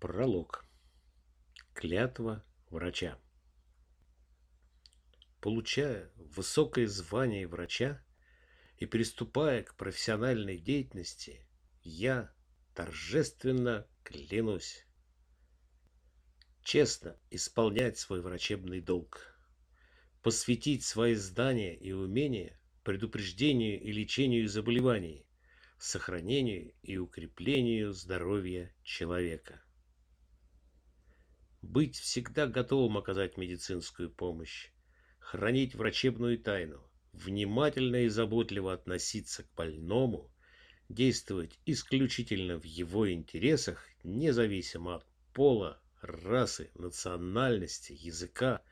Пролог. Клятва врача. Получая высокое звание врача и приступая к профессиональной деятельности, я торжественно клянусь честно исполнять свой врачебный долг, посвятить свои знания и умения предупреждению и лечению заболеваний, сохранению и укреплению здоровья человека быть всегда готовым оказать медицинскую помощь, хранить врачебную тайну, внимательно и заботливо относиться к больному, действовать исключительно в его интересах, независимо от пола, расы, национальности, языка,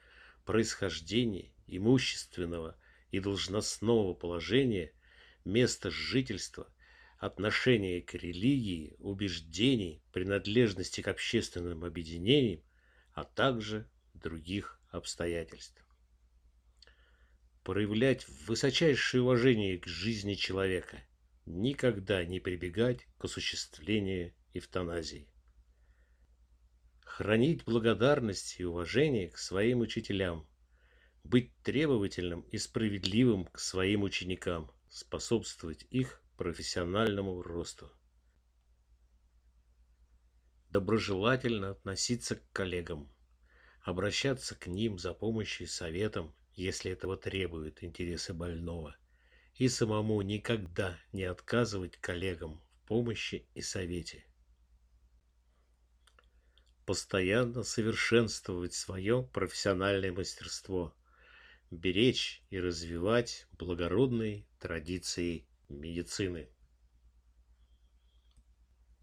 происхождения, имущественного и должностного положения, места жительства, отношения к религии, убеждений, принадлежности к общественным объединениям, а также других обстоятельств. Проявлять высочайшее уважение к жизни человека, никогда не прибегать к осуществлению эвтаназии. Хранить благодарность и уважение к своим учителям, быть требовательным и справедливым к своим ученикам, способствовать их профессиональному росту доброжелательно относиться к коллегам, обращаться к ним за помощью и советом, если этого требуют интересы больного, и самому никогда не отказывать коллегам в помощи и совете. Постоянно совершенствовать свое профессиональное мастерство, беречь и развивать благородные традиции медицины.